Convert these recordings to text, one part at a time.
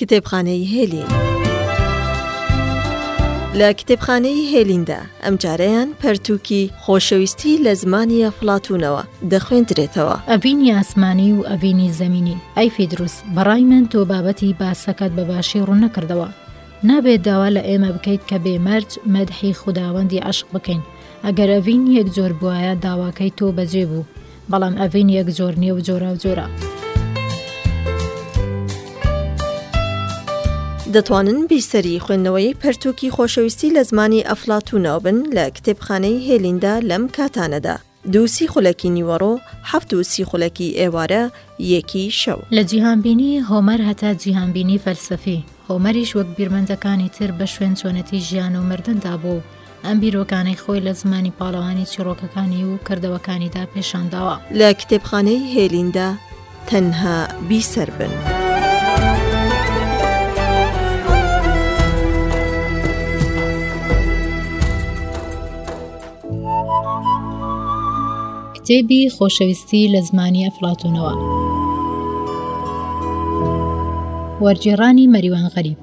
کتێبخانەی هێلین لە کتێبخانەی هێلیندا ئەمجارەیان پەرتووکی خۆشەویستی لە زمانی ئەفلاتونەوە دەخوێندرێتەوە ئەڤینی ئاسمانی و ئەڤینی زەمینی ئەی فیدروس بەڕای من تۆ بابەتی باسەکەت بە باشی ڕوونەکردەوە نابێت داوا لە ئێمە بکەیت کە بێمەرج مەدحی خوداوەندی عشق بکەین ئەگەر ئەڤین یەک جۆر بواە داواکەی تۆ بەجێ بوو بەڵام ئەڤین یەک جۆر نیە و جۆراوجۆرە. دەتوانن بیرسەری خوێندنەوەی پەرتووکی خۆشەویستی لە زمانی ئەفلاتوونەوە بن لە کتێبخانەی هێلیندا لەم کاتانەدا دوو سی خولەکی نیوەڕۆ حەفت و سی خولەکی ئێوارە یەکی شەو لە جیهانبینی هۆمەر هەتا جیهانبینی فەلسەفی هۆمەریش وەک بیرمەندەکانی تر بە شوێن چۆنەتی ژیان و مردندا بوو ئەم بیرۆکانەی خۆی لە زمانی پاڵەوانی چیڕۆکەکانی و کردەوەکانیدا پێشانداوە لە کتێبخانەی هێلیندا تەنها بیسەر بن. کتێبی خۆشەویستی لە زمانی ئەفڵاتونەوە وەرگێڕانی مەریوان غەریب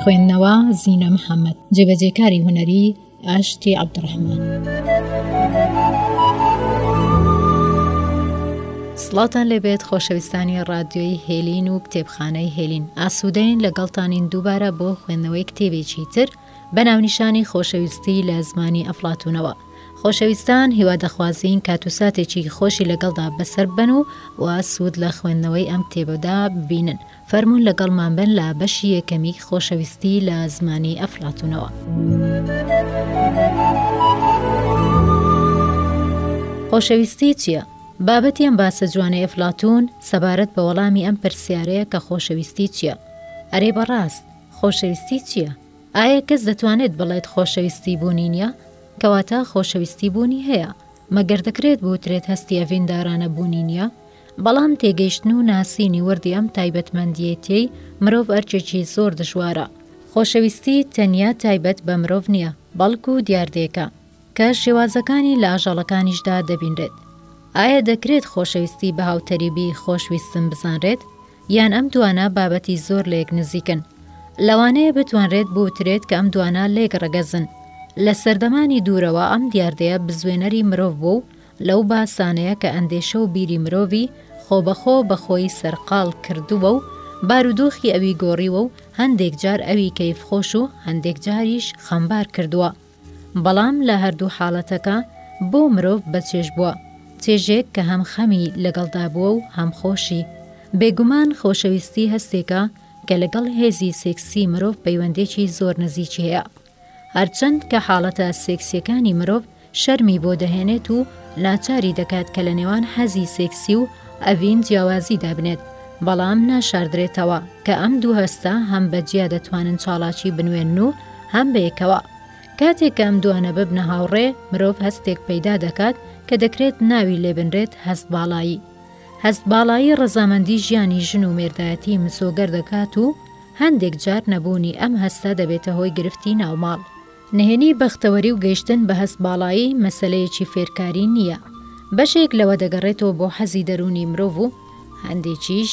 خوێندنەوە زیینە محەممەد جێبەجێکاری هوەری ئاشتی عبدڕحمان سڵاتان لەبێت خۆشەویستانی ڕادیۆی هێلین و کتێبخانەی هێلین ئاسوودەین لەگەڵتانین دووبارە بۆ خوێندنەوەی کتێبێکی تر بە ناونیشانی خۆشەویستی لە زمانی ئەفڵاتونەوە. خۆشەویستان هیوادەخوازین کات و ساتێکی خۆشی لەگەڵدا بەسەر ببەن و و سوود لە خوێندنەوەی ئەم کتێبەدا ببینن. فەرموون لەگەڵمان بن لە بەشی یەکەمی خۆشەویستی لە زمانی ئەفڵاتونەوە. خۆشەویستی چییە؟ بابەتی ئەم باسە جوانەی ئەفڵاتوون سەبارەت بە وەڵامی ئەم پرسیارەیە کە خۆشەویستی چییە؟ ئەرێ بەڕاست خۆشەویستی چییە؟ ئایا کەس دەتوانێت بڵێت خۆشەویستی بوونی نییە؟ کەواتە خۆشەویستی بوونی هەیە. مەگەر دەکرێت بوترێت هەستی ئەڤیندارانە بوونی نییە؟ بەڵام تێگەیشتن و ناسینی وردی ئەم تایبەتمەندییەیتیەی مرۆڤ ئەرکێکی زۆر دژوارە. خۆشەویستی تەنیا تایبەت بە مرۆڤ نییە، بەڵکو دیاردەیەکە. کە شێوازەکانی لە ئاژەڵەکانیشدا دەبینرێت. ئایا دەکرێت خۆشەویستی بە هاوتەریبی خۆشویستن بزانرێت؟ یان ئەم دوانە بابەتی زۆر لەیەک نزیکن؟ لەوانەیە بتوانرێت بوترێت کە ئەم دوانە لەیەک ڕەگەزن. لە سەردەمانی دوورەوە ئەم دیاردەیە بزوێنەری مرۆڤ بووە و لەو باسانەیە کە ئەندێشە و بیری مرۆڤی خۆبەخۆ بە خۆی سەرقاڵ کردووە و بارودۆخی ئەوی گۆڕیوە و هەندێکجار ئەوی کەیفخۆش و هەندێکجاریش خەمبار کردووە. بەڵام لە هەردوو حاڵەتەکە بۆ مرۆڤ بە چێژ بووە، چێژێک کە هەم خەمی لەگەڵدا بووە و هەم خۆشی. بێگومان خۆشەویستی هەستێکە کە لەگەڵ هێزی سێکسی مرۆڤ پەیوەندێکی زۆر نزیکی هەیە. هەرچەند کە حاڵەتە سێکسییەکانی مرۆڤ شەرمی بۆ دەهێنێت و ناچاری دەکات کە لەنێوان حەزی سێکسی و ئەڤین جیاوازی دابنێت، بەڵام ناشاردرێتەوە کە ئەم دوو هەستە هەم بە جیا دەتوانن چاڵاکی بنوێنن و هەم بەیەکەوە. کاتێک کە ئەم دوانە ببنە هاوڕێ، مرۆڤ هەستێک پەیدا دەکات کە دەکرێت ناوی لێ بنرێت هەست باڵایی. هەست باڵایی ڕەزامەندی ژیانی ژن و مێردایەتی مسۆگەر دەکات و هەندێک جار نەبوونی ئەم هەستە دەبێتە هۆی گرفتی ناو ماڵ. نهێنی بەختەوەری و گەیشتن بە هەست باڵایی مەسەلەیەکی فێرکاری نییە، بەشێک لەوە دەگەڕێتەوە بۆ حەزی دەروونی مرۆڤ و هەندێکیش،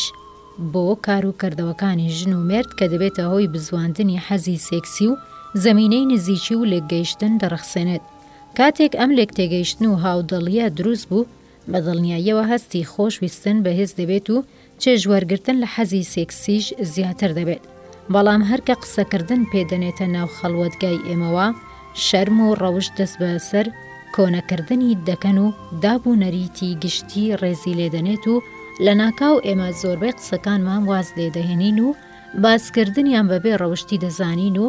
بۆ کار و کردەوەکانی ژن و مێرد کە دەبێتە هۆی بزواندنی حەزی سێکسی و زەمینەی نزیکی و لێکگەیشتن دەڕەخسێنێت. کاتێک ئەم لێکتێگەیشتن و هاودەڵییە دروست بوو، بە دڵنیاییەوە هەستی خۆش ویستن بەهێز دەبێت و چێژ وەرگرتن لە حەزی سێکسیش زیاتر دەبێت. بەڵام هەر کە قسەکردن پێ دەنێتە ناو خەڵوەتگای ئێمەوە، شەرم و ڕەوشت دەست بە سەر کۆنەکردنی دەکەن و داب و نەریتی گشتی ڕێزی لێ دەنێت و لەناکاو ئێمە زۆربەی قسەکانمان واز لێ دەهێنین و باسکردنیان بە بێ ڕەوشتی دەزانین و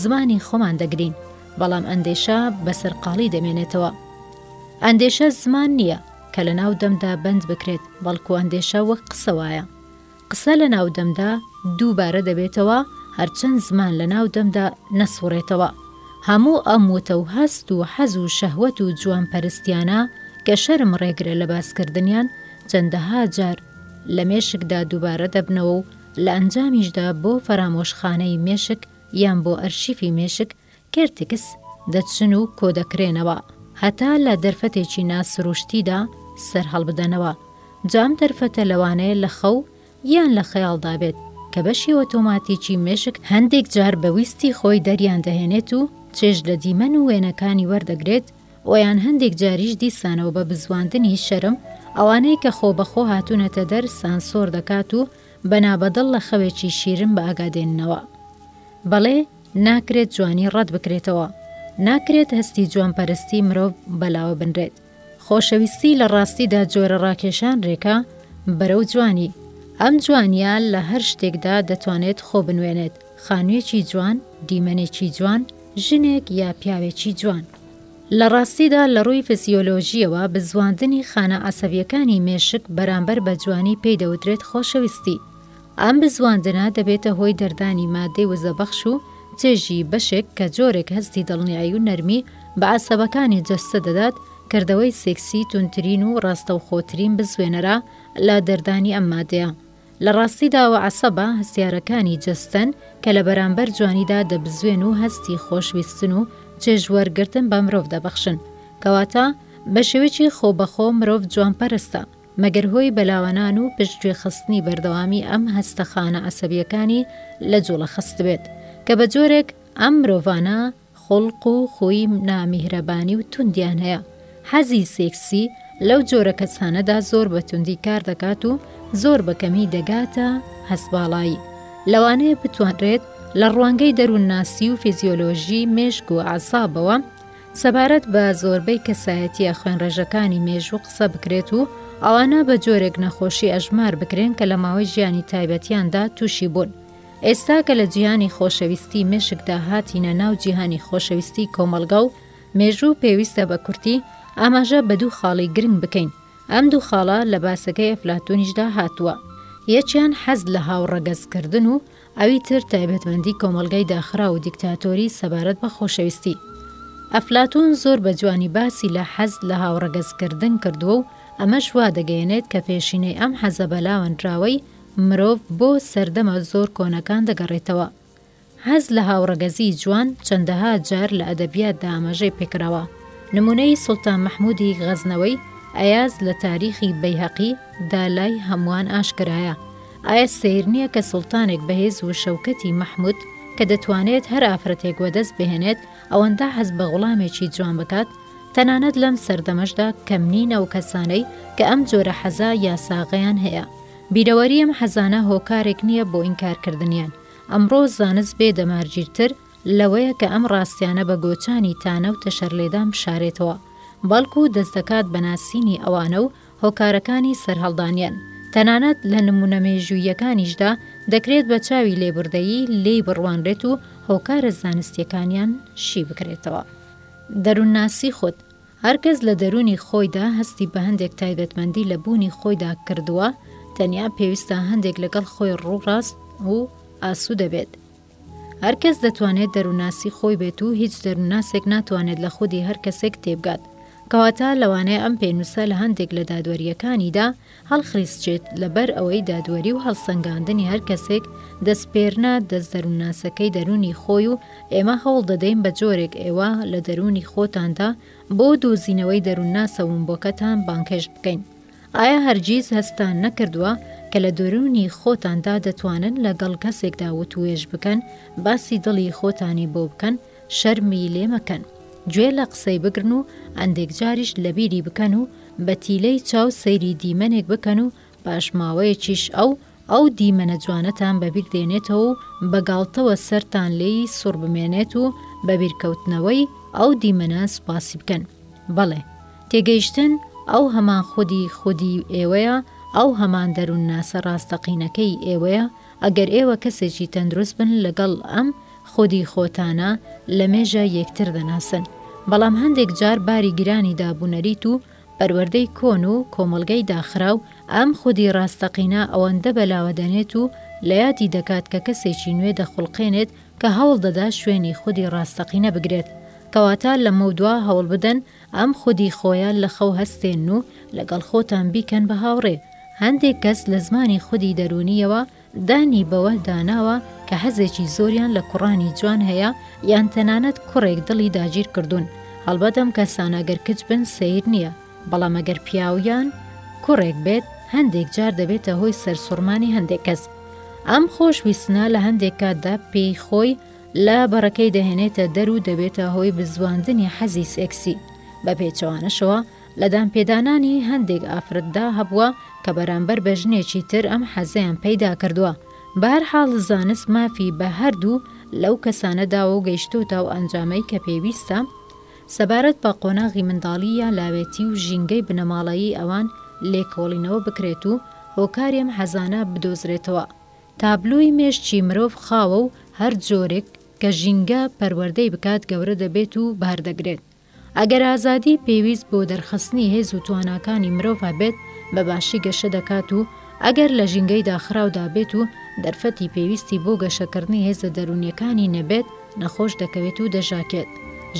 زمانی خۆمان دەگرین، بەڵام ئەندێشە بە سەرقاڵی دەمێنێتەوە. ئەندێشە زمان نییە، کە لەناو دەمدا بەند بکرێت، بەڵکو ئەندێشە وەک قسە وایە. قسە لە ناو دەمدا دووبارە دەبێتەوە هەرچەند زمان لە ناو دەمدا نەسوڕێتەوە. هەموو ئەم وتە و هەست و حەز و شەهوەت و جوانپەرستیانە کە شەرم ڕێگرە لە باسکردنیان چەندەها جار لە مێشکدا دووبارە دەبنەوە و لە ئەنجامیشدا بۆ فەرامۆشخانەی مێشک یان بۆ ئەرشیفی مێشک کێرتکس، دەچن و کۆدەکرێنەوە هەتا لە دەرفەتێکی نا سروشتیدا سەرهەڵبدەنەوە، جا ئەم دەرفەتە لەوانەیە لە خەو یان لە خەیاڵدا بێت کە بەشی ئۆتۆماتیکی مێشک هەندێک جار بە ویستی خۆی دەریان دەهێنێت و چێژ لە دیمەن و وێنەکانی وەردەگرێت و یان هەندێک جاریش دیسانەوە بە بزواندنی شەرم ئەوانەی کە خۆ بە خۆ هاتوونەتە دەر سانسۆر دەکات و بە نابەدڵ لە خەوێکی شیرن بە ئاگادێننەوە. بەڵێ، ناکرێت جوانی ڕەت بکرێتەوە. ناکرێت هەستی جوانپەرستی مرۆڤ بەلاوە بنرێت. خۆشەویستی لە ڕاستیدا جۆرە ڕاکێشانرێکە بەرەو جوانی. ئەم جوانییە لە هەر شتێکدا دەتوانێت خۆ بنوێنێت، خانوویەکی جوان، دیمەنێکی جوان، ژنێک یا پیاوێکی جوان. لە ڕاستیدا لە ڕووی فسیۆلۆژییەوە بزواندنی خانە عەسەبییەکانی مێشک بەرامبەر بە جوانی پێی دەوترێت خۆشەویستی. ئەم بزواندنە دەبێتە هۆی دەردانی ماددەی وزەبەخش و چێژی بەشێک کە جۆرێک هەستی دڵنیایی و نەرمی بە عەسەبەکانی جەستە دەدات، کردەوەی سێکسی توندترین و ڕاستەوخۆترین بزوێنەرە لە دەردانی ئەم ماددەیە. لە ڕاستیداوە عەسەبە هەستیارەکانی جەستەن کە لە بەرامبەر جوانیدا دەبزوێن و هەستی خۆشویستن و چێژ وەرگرتن بە مرۆڤ دەبەخشن. کەواتە بە شێوەیەکی خۆبەخۆ مرۆڤ جوانپەرستە. مەگەر هۆی بەلاوەنان و پشتگوێخستنی بەردەوامی ئەم هەستە خانە عەسەبییەکانی لە جوڵە خستبێت، کە بە جۆرێک ئەم مرۆڤانە خوڵق و خووی نامیهرەبانی و توندیان هەیە. حەزی سێکسی لەو جۆرە کەسانەدا زۆر بە توندی کار دەکات و زۆر بە کەمی دەگاتە هەست باڵایی. لەوانەیە بتوانرێت لە ڕوانگەی دەروونناسی و فیزیۆلۆژی مێشک و ئەعسابەوە، سەبارەت بە زۆربەی کەسایەتییە خوێنڕێژەکانی مێژوو قسە بکرێت و ئەوانە بە جۆرێک نەخۆشی ئەژمار بکرێن کە لە ماوەی ژیانی تایبەتیاندا تووشی بوون. ئێستا کە لە جیهانی خۆشەویستی مێشکدا هاتینە ناو جیهانی خۆشەویستی کۆمەڵگا و مێژوو پێویستە بە کورتی ئاماژە بە دوو خاڵی گرنگ بکەین ئەم دوو خاڵە لە باسەکەی ئەفلاتوونیشدا هاتووە یەکیان حەز لە هاوڕەگەزکردن و ئەوی تر تایبەتمەندی کۆمەڵگای داخراو و دیکتاتۆری سەبارەت بە خۆشەویستی. ئەفلاتوون زۆر بە جوانی باسی لە حەز لە هاوڕەگەز کردن کردووە و ئەمەش وا دەگەیەنێت کە پێشینەی ئەم حەزە بەلاوەندراوەی مرۆڤ بۆ سەردەمە زۆر کۆنەکان دەگەڕێتەوە. حەز لە هاوڕەگەزیی جوان چەندەها جار لە ئەدەبیاتدا ئاماژەی پێ کراوە. نموونەی سوڵتان مەحموودی غەزنەوەی، ئەیاز، لە تاریخی بەیهەقی، دا لای هەمووان ئاشکرایە. ئایا سەیر نیە کە سوڵتانێک بەهێز وشەوکەتی مەحمود کە دەتوانێت هەر ئافرەتێک وەدەست بهێنێت ئەوەندە حەز بە غوڵامێکی جوان بکات؟ تەنانەت لەم سەردەمەشدا کەم نین ئەو کەسانەی کە ئەم جۆرە حەزە یاساغەیان هەیە. بیرەوەری ئەم حەزانە هۆکارێک نیە بۆ ئینکارکردنیان. ئەمڕۆ زانست بێ دەمارگیرتر لەوەیە کە ئەم ڕاستیانە بە گۆچانی تانە و تەشەرلێدان بشارێتەوە، بەڵکو دەستدەکات بە ناسینی ئەوانە و هۆکارەکانی سەرهەڵدانیان، تەنانەت لە نموونە مێژووییەکانیشدا، دەکرێت بە چاوی لێبوردەیی لێی بڕوانرێت و هۆکارە زانستییەکانیان شی بکرێتەوە. دەروونناسی خود، هەر کەس لە دەروونی خۆیدا هەستی بە هەندێک تایبەتمەندی لە بوونی خۆیدا کردووە، تەنیا پێویستە هەندێک لەگەڵ خۆی ڕووڕاست و ئاسوودە بێت، هەر کەس دەتوانێت دەروونناسی خۆی بێت و هیچ دەروونناسێک ناتوانێت لە خودی هەر کەسێک تێبگات. کەواتە لەوانەیە ئەم پێنووسە لە هەندێک لە دادوەرییەکانیدا هەڵخریسچێت لەبەر ئەوەی دادوەری و هەڵسەنگاندنی هەر کەسێک دەسپێرنە دەست دەروونناسەکەی دەروونی خۆی و ئێمە هەوڵ دەدەین بە جۆرێک ئێوە لە دەروونی خۆتاندا بۆ دۆزینەوەی دەروونناسە ونبووەکەتان بانگهێشت بکەین. ئایا هەرگیز هەستتان نەکردووە کە لە دەروونی خۆتاندا دەتوانن لەگەڵ کەسێکدا وتووێژ بکەن، باسی دڵی خۆتانی بۆ بکەن، شەرمی لێ مەکەن، گوێ لە قسەی بگرن و هەندێک جاریش لەبیری بکەن و بە تیلەی چاو سەیری دیمەنێک بکەن و پاش ماوەیەکیش ئەو ئەو دیمەنە جوانەتان بەبیر دێنێتەوە و بە گاڵتەوە سەرتان لێی سوڕ بمێنێت و بە بیرکەوتنەوەی ئەو دیمەنە سوپاسی بکەن. بەڵێ، تێگەیشتن ئەو هەمان خودی خودی ئێوەیە، ئەو هەمان دەروونناسە ڕاستەقینەکەی ئێوەیە، ئەگەر ئێوە کەسێکی تەندروست بن لەگەڵ ئەم خودی خۆتانە لەمێژە یەکتر دەناسن، بەڵام هەندێک جار باری گرانی دابونەریت و پەروەردەی کۆن و کۆمەڵگەی داخراو ئەم خودی ڕاستەقینە ئەوەندە بەلاوە دەنێت و لە یادی دەکات کە کەسێکی نوێ دەخوڵقێنێت کە هەوڵ دەدا شوێنی خودی ڕاستەقینە بگرێت. کەواتە لەمەودوا هەوڵ بدەن ئەم خودی خۆیە لە خەو هەستێنن و لەگەڵ خۆتان بیکەن بە هاوڕێ. هەندێک کەس لە زمانی خودی دەروونییەوە، دانی بەوە داناوە کە حەزێکی زۆریان لە کوڕانی جوان هەیە یان تەنانەت کوڕێک دڵی داگیر کردوون، هەڵبەت ئەم کەسانە گەر کچ بن سەیر نییە، بەڵام ئەگەر پیاو یان کوڕێک بێت هەندێک جار دەبێتە هۆی سەرسوڕمانی هەندێک کەس. ئەم خۆشویستنە لە هەندێک کاتدا پێی خۆی لە بەڕەکەی دەهێنێتە دەر و دەبێتە هۆی بزواندنی حەزی سێکسی، بە پێچەوانەشەوە، لە دانپێدانانی هەندێک ئافرەتدا هەبووە کە بەرامبەر بە ژنێکی تر ئەم حەزەیان پەیدا کردووە. بە هەر حاڵ زانست مافی بە هەردوو لەو کەسانە داوە و گەیشتۆتە ئەو ئەنجامەی کە پێویستە سەبارەت بە قۆناغی منداڵی یا لاوێتی و ژینگەی بنەماڵەیی ئەوان لێکۆڵینەوە بکرێت و هۆکاری ئەم حەزانە بدۆزرێتەوە. تابلۆی مێشکی مرۆڤ خاوە و هەر جۆرێک کە ژینگە پەروەردەی بکات گەورە دەبێت و بار دەگرێت. ئەگەر ئازادی پێویست بۆ دەرخستنی هێز و تواناکانی مرۆڤ هەبێت، بە باشی گەشە دەکات و ئەگەر لە ژینگەی داخراودا بێت و دەرفەتی پێویستی بۆ گەشەکردنی هێزە دەروونییەکانی نەبێت، نەخۆش دەکەوێت و دەژاکێت.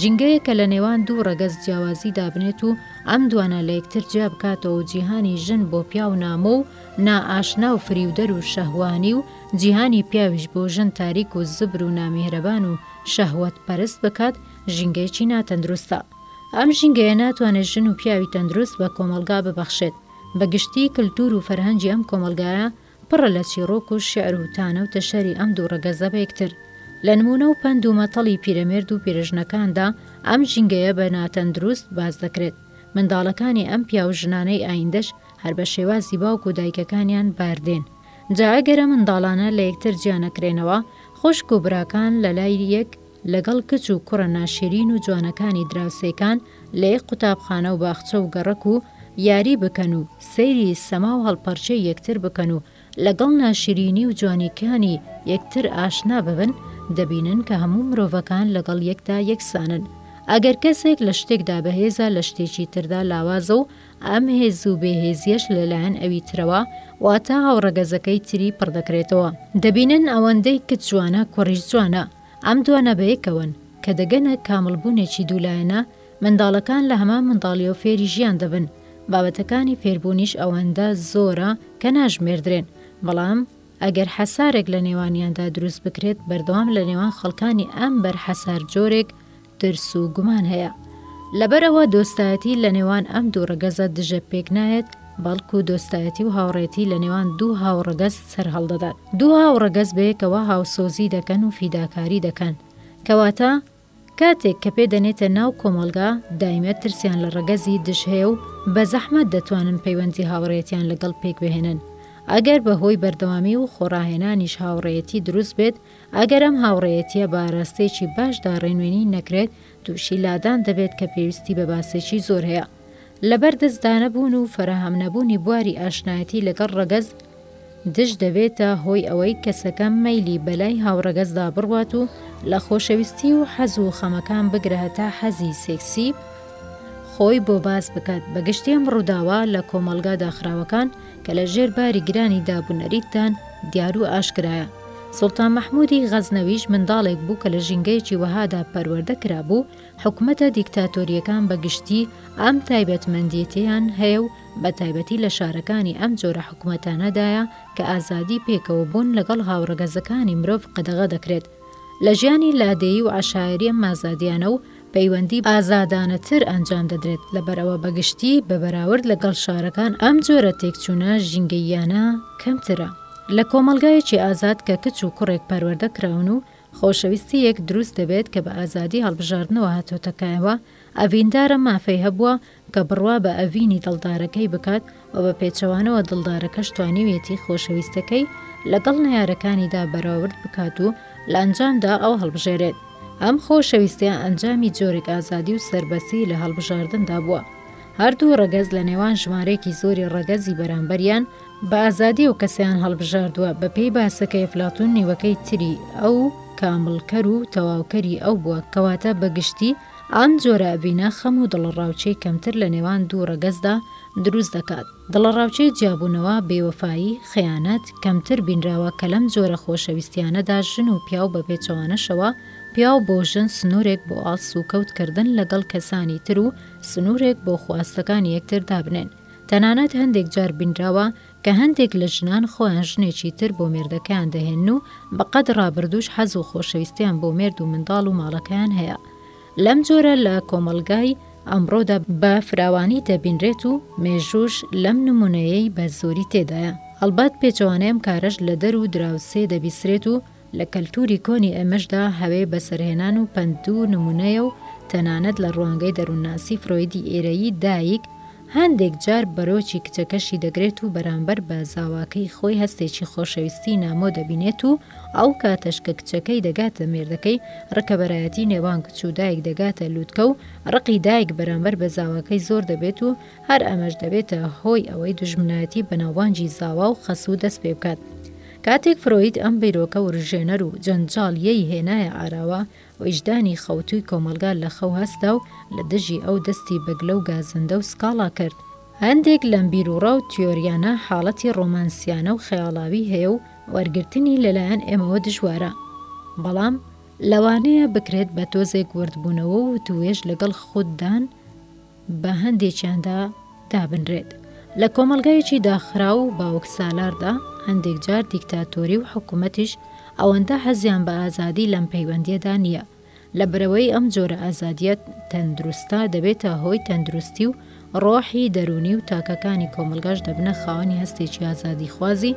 ژینگەیەک کە لە نێوان دوو ڕەگەز جیاوازی دابنێت و ئەم دوانە لە یەکتر جیا بکاتەوە و جیهانی ژن بۆ پیاو نامۆ و نائاشنا و فریودەر و شەهوانی و جیهانی پیاویش بۆ ژن تاریک و زبر و نامیهرەبان و شەهوەتپەرست بکات، ژینگەیەکی ناتەندروستە. ئەم ژینگەیە ناتوانێت ژن و پیاوی تەندروست بە کۆمەڵگا ببەخشێت. بە گشتی کلتور و فەرهەنگی ئەم کۆمەڵگایە پڕە لە چیڕۆک و شیعر و تانە و تەشەری ئەم دوو ڕەگەزە بە یەکتر. لە نموونە و پەند و مەتەڵی پیرەمێرد و پیرەژنەکاندا ئەم ژینگەیە بە ناتەندروست باس دەکرێت. منداڵەکانی ئەم پیاو و ژنانەی ئایندەش هەر بە شێوازی باوک و دایکەکانیان باردێن. جا ئەگەر ئەم منداڵانە لە یەکتر جیا نەکرێنەوە، خوشک و براکان لە لای یەک، لەگەڵ کچ و کوڕە ناشیرین و جوانەکانی دراوسێکان لە یەک قوتابخانە و باخچە و گەڕەک و یاری بکەن و سەیری سەما و هەڵپەڕکێی یەکتر بکەن و لەگەڵ ناشیرینی و جوانییکانی یەکتر ئاشنا ببن، دەبینن کە هەموو مرۆڤەکان لەگەڵ یەکدا یەکسانن. ئەگەر کەسێک لە شتێکدا بەهێزە لە شتێکی تردا لاوازە و ئەم هێز و بێهێزییەش لەلایەن ئەوی ترەوە واتە هاوڕەگەزەکەی تری پڕدەکرێتەوە. دەبینن ئەوەندەی کچ جوانە کوڕیش جوانە. ئەم دوانە بەیەکەوەن، کە دەگەنە کامڵبوونێکی دوولایەنە، منداڵەکان لە هەمان منداڵییەوە فێری ژیان دەبن، بابەتەکانی فێربوونیش ئەوەندە زۆرە کە ناژمێردرێن، بەڵام ئەگەر حەسارێک لە نێوانیاندا دروست بکرێت، بەردەوام لە نێوان خەڵکانی ئەم بەر حەسار جۆرێک ترس و گومان هەیە. لەبەر ئەوە دۆستایەتی لە نێوان ئەم دوو ڕەگەزە دژە پێک نایەت، بەڵکو دۆستایەتی و هاوڕێتی لە نێوان دوو هاوڕەگەز سەرهەڵدەدات. دوو هاوڕەگەز بەیەکەوە هاوسۆزی دەکەن و فیداکاری دەکەن. کەواتە کاتێک کە پێ دەنێتە ناو کۆمەڵگا، دایمە ترسیان لە ڕەگەزی دژ هەیە و بە زەحمەت دەتوانن پەیوەندی هاوڕێتیان لەگەڵ پێک بهێنن. ئەگەر بە هۆی بەردەوامی و خۆڕاهێنانیش هاوڕێیەتی دروست بێت، ئەگەر ئەم هاوڕێیەتییە بە ئاراستەیەکی باشدا ڕێنوێنی نەکرێت، تووشی لادان دەبێت کە پێویستی بە باسێکی زۆر هەیە. لەبەر دەستدانەبوون و فەراهەمنەبوونی بواری ئاشنایەتی لەگەڵ ڕەگەز، دژ دەبێتە هۆی ئەوەی کەسەکە مەیلی بەلای هاوڕەگەزدا بڕوات و لە خۆشەویستی و حەز و خەمەکان بگرە هەتا حەزی سێکسی خۆی بۆ باس بکات. بەگشتی ئەم ڕووداوە لە کۆمەڵگا داخراوەکان کە لە ژێر باری گرانی داب و نەریتدان دیار و ئاشکرایە. سوڵتان مەحموودی غەزنەویش منداڵێک بوو کە لە ژینگەیەکی وەهادا پەروەردە کرابوو، حکومەتە دیکتاتۆرییەکان بە گشتی ئەم تایبەتمەندییەتیان هەیە و بە تایبەتی لە شارەکانی ئەم جۆرە حکومەتانەدایە کە ئازادی پێکەوە بوون لەگەڵ هاوڕەگەزەکانی مرۆڤ قەدەغە دەکرێت لە ژیانی لادێیی و عەشایەریی ئەم ئازادییانە و پەیوەندی ئازادانەتر ئەنجام دەدرێت، لەبەرئەوە بە گشتی بە بەراورد لەگەڵ شارەکان ئەم جۆرە تێکچوونە ژینگەییانە کەمترە. لە کۆمەڵگایەکی ئازاد کە کچ و کوڕێک پەروەردە کراون و خۆشەویستییەک دروست دەبێت کە بە ئازادی هەڵبژاردنەوە هاتۆتە کایەوە، ئەڤیندارە مافەی هەبووە، کە بڕوا بە ئەڤینی دڵدارەکەی بکات و بە پێچەوانەوە دڵدارەکەش توانیویەتی خۆشەویستەکەی لەگەڵ نەیارەکانیدا بەراورد بکات و لە ئەنجامدا ئەو هەڵبژێرێت. ئەم خۆشەویستیە ئەنجامی جۆرێک ئازادی و سەربەستیی لە هەڵبژاردندا بووە. هەردوو ڕەگەز لە نێوان ژمارەیەکی زۆری ڕەگەزی بەرامبەریان، بە ئازادی ئەو کەسەیان هەڵبژاردووە، بە پێی باسەکەی ئەفلاتوون نیوەکەی تری ئەو کامڵکەر و تەواوکەری ئەو بووە، کەواتە بە گشتی، ئەم جۆرە ئەڤینە خەم و دڵەڕاوکێی کەمتر لە نێوان دوو ڕەگەزدا دروست دەکات. دڵەڕاوکێی جیابوونەوە، بێوەفایی، خەیانەت، کەمتر بینراوە کە لەم جۆرە خۆشەویستییانەدا ژن و پیاو بە پێچەوانەشەوە، پیاو بۆ ژن سنوورێک بۆ هەڵسوکەوت کردن لەگەڵ کەسانی تر و سنوورێک بۆ خواستەکانی یەکتر دابنێن. تەنانەت هەندێک جار بینراوە کە هەندێک لە ژنان خۆیان ژنێکی تر بۆ مێردەکەیان دەهێنن و بە قەد ڕابردووش حەز و خۆشەویستیان بۆ مێرد و منداڵ و ماڵەکەیان هەیە. لەم جۆرە لە کۆمەڵگای ئەمڕۆدا بە فراوانی دەبینرێت و مێژووش لەم نمونەیەی بە زۆری تێدایە. هەڵبەت پێچەوانەی ئەم کارەش لە دەر و دراوسێ دەبیسرێت و، لە کەلتووری کۆنی ئێمەشدا هەوێ بەسەرهێنان و پەند دوو نموونەیە و تەنانەت لە ڕوانگەی دەروونناسی فرۆیدی ئێرەیی دایک هەندێک جار بەرۆکی کچەکەشی دەگرێت و بەرامبەر بە زاواکەی خۆی هەستێکی خۆشەویستیی نامۆ دەبینێت و ئەو کاتەش کە کچەکەی دەگاتە مێردەکەی ڕکەبەرایەتی نێوان کچ و دایک دەگاتە لووتکە و ڕقی دایک بەرامبەر بە زاواکەی زۆر دەبێت و هەر ئەمەش دەبێتە هۆی ئەوەی دوژمنایەتی بەناوبانگی زاوا و خەسوو دەست پێبکات. کاتێک فرۆید ئەم بیرۆکە وروژێنەر و جەنجاڵ یەی هێنایە ئاراوە، ویژدانی خەوتووی کۆمەڵگا لە خەو هەستا و لە دژی ئەو دەستی بە گلە و گازەندە و سکاڵا کرد. هەندێک لەم بیروڕا و تیۆریانە حاڵەتی ڕۆمانسیانە و خەیاڵاوی هەیە و وەرگرتنی لە لایەن ئێمەوە دژوارە. بەڵام لەوانەیە بکرێت بە تۆزێک وردبوونەوە و وتووێژ لەگەڵ خوددان، بە هەندێکیاندا دابنرێت. لە کۆمەڵگایەکی داخراو و باوکسالاردا، هەندێک جار دیکتاتۆری و حکوومەتیش ئەوەندە حەزیان بە ئازادی لەم پەیوەندییەدا نییە. لەبەرئەوەی ئەم جۆرە ئازادییە تەندروستە دەبێتە هۆی تەندروستی و ڕۆحی دەروونی و تاکەکانی کۆمەڵگاش دەبنە خاوەنی هەستێکی ئازادیخوازی